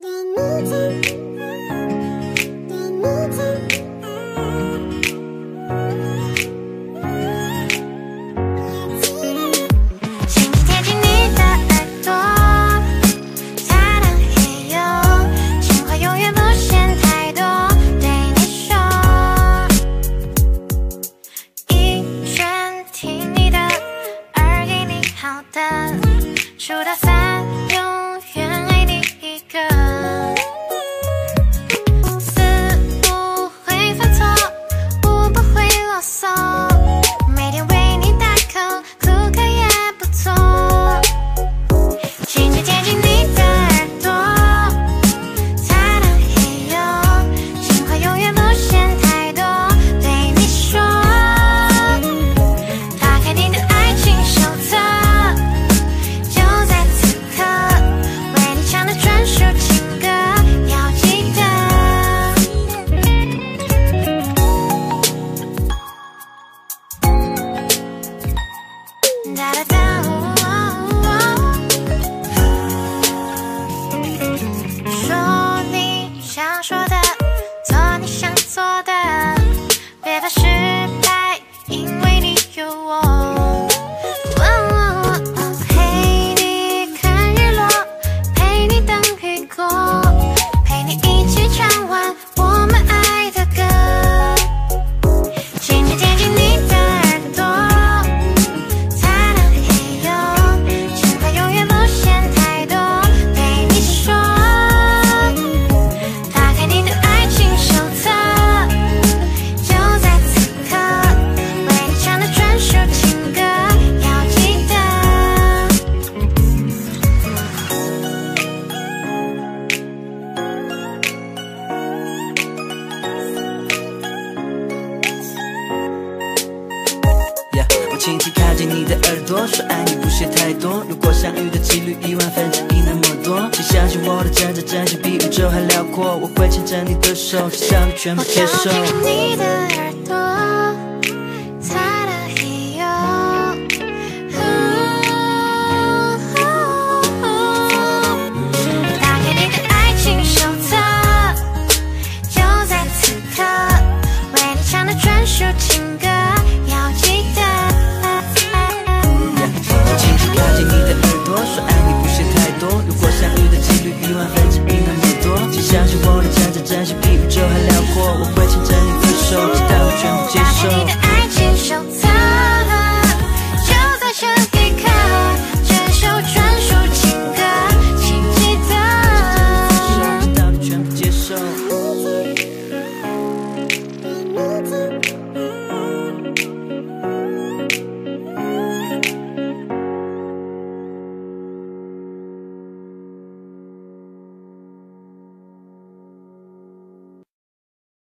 么么哒，么么哒，么么哒。轻轻贴近你的耳朵，擦亮眼油，情话永远不嫌太多，对你说。一转听你的，二给你好的，数到三。da da da 轻轻靠近你的耳朵，说爱你不嫌太多。如果相遇的几率一万分之一那么多，请相信我的真诚，真心比宇宙还辽阔。我会牵着你的手，想你全部接受。就很辽阔我会牵着你的手直到我全部接受。